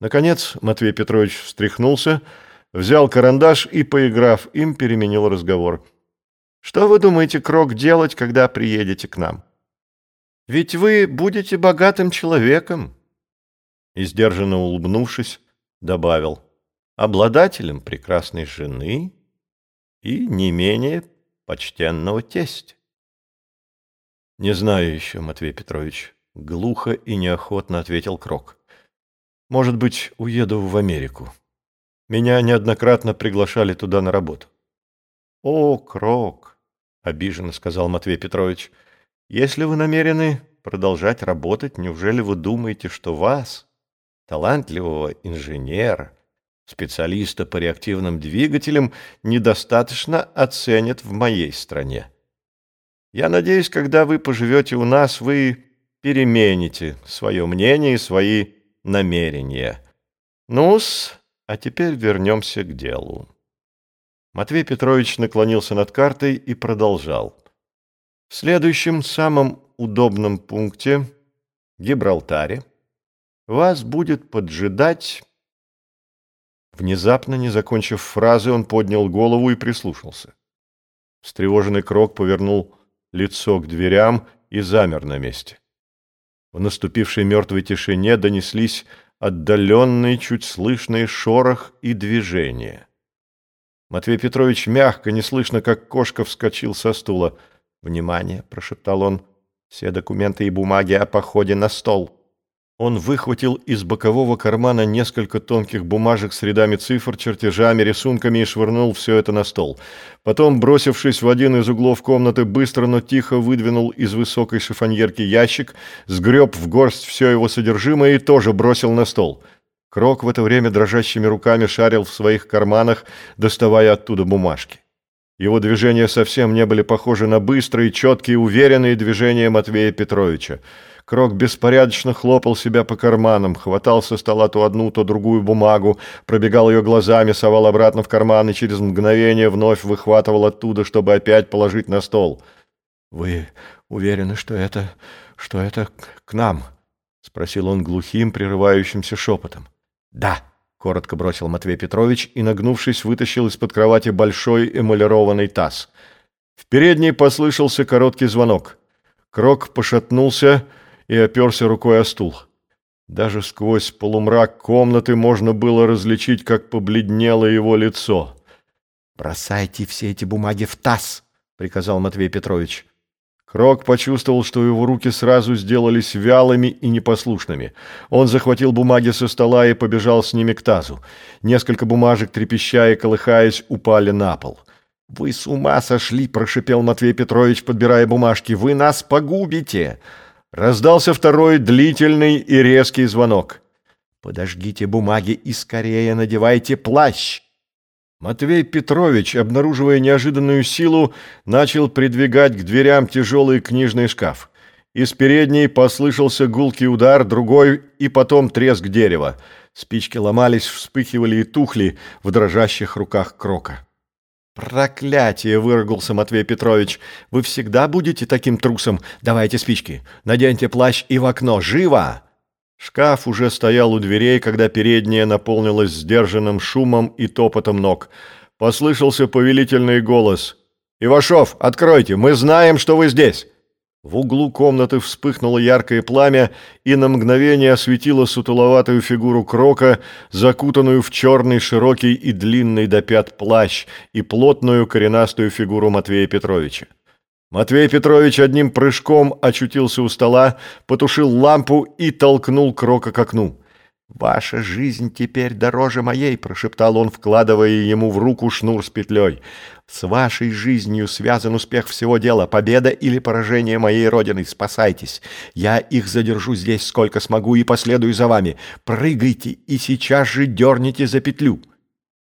Наконец Матвей Петрович встряхнулся, взял карандаш и, поиграв им, переменил разговор. «Что вы думаете, Крок, делать, когда приедете к нам? Ведь вы будете богатым человеком!» И, сдержанно улыбнувшись, добавил «обладателем прекрасной жены и не менее почтенного тестя». «Не знаю еще, Матвей Петрович», — глухо и неохотно ответил Крок. «Может быть, уеду в Америку. Меня неоднократно приглашали туда на работу». «О, Крок», — обиженно сказал Матвей Петрович, — «если вы намерены продолжать работать, неужели вы думаете, что вас, талантливого инженера, специалиста по реактивным двигателям, недостаточно оценят в моей стране?» Я надеюсь, когда вы поживете у нас, вы перемените свое мнение и свои намерения. Ну-с, а теперь вернемся к делу. Матвей Петрович наклонился над картой и продолжал. В следующем, самом удобном пункте, Гибралтаре, вас будет поджидать... Внезапно, не закончив фразы, он поднял голову и прислушался. Встревоженный Крок повернул лицо к дверям и замер на месте. В наступившей мертвой тишине донеслись отдаленные, чуть слышные шорох и движение. Матвей Петрович мягко, неслышно, как кошка, вскочил со стула. «Внимание!» — прошептал он. «Все документы и бумаги о походе на стол!» Он выхватил из бокового кармана несколько тонких бумажек с рядами цифр, чертежами, рисунками и швырнул все это на стол. Потом, бросившись в один из углов комнаты, быстро, но тихо выдвинул из высокой шифоньерки ящик, сгреб в горсть все его содержимое и тоже бросил на стол. Крок в это время дрожащими руками шарил в своих карманах, доставая оттуда бумажки. Его движения совсем не были похожи на быстрые, четкие, уверенные движения Матвея Петровича. Крок беспорядочно хлопал себя по карманам, хватал со стола то одну, то другую бумагу, пробегал ее глазами, совал обратно в карман и через мгновение вновь выхватывал оттуда, чтобы опять положить на стол. «Вы уверены, что это... что это к нам?» — спросил он глухим, прерывающимся шепотом. «Да», — коротко бросил Матвей Петрович и, нагнувшись, вытащил из-под кровати большой эмалированный таз. В передней послышался короткий звонок. Крок пошатнулся и оперся рукой о стул. Даже сквозь полумрак комнаты можно было различить, как побледнело его лицо. «Бросайте все эти бумаги в таз!» — приказал Матвей Петрович. Крок почувствовал, что его руки сразу сделались вялыми и непослушными. Он захватил бумаги со стола и побежал с ними к тазу. Несколько бумажек, трепеща и колыхаясь, упали на пол. «Вы с ума сошли!» — прошипел Матвей Петрович, подбирая бумажки. «Вы нас погубите!» Раздался второй длительный и резкий звонок. «Подожгите бумаги и скорее надевайте плащ!» Матвей Петрович, обнаруживая неожиданную силу, начал придвигать к дверям тяжелый книжный шкаф. Из передней послышался гулкий удар, другой и потом треск дерева. Спички ломались, вспыхивали и тухли в дрожащих руках Крока. «Проклятие!» — выругался Матвей Петрович. «Вы всегда будете таким трусом? Давайте спички. Наденьте плащ и в окно. Живо!» Шкаф уже стоял у дверей, когда передняя наполнилась сдержанным шумом и топотом ног. Послышался повелительный голос. «Ивашов, откройте! Мы знаем, что вы здесь!» В углу комнаты вспыхнуло яркое пламя и на мгновение осветило сутуловатую фигуру Крока, закутанную в черный широкий и длинный до пят плащ и плотную коренастую фигуру Матвея Петровича. Матвей Петрович одним прыжком очутился у стола, потушил лампу и толкнул Крока к окну. «Ваша жизнь теперь дороже моей», — прошептал он, вкладывая ему в руку шнур с петлей. «С вашей жизнью связан успех всего дела, победа или поражение моей родины. Спасайтесь. Я их задержу здесь сколько смогу и последую за вами. Прыгайте и сейчас же дерните за петлю».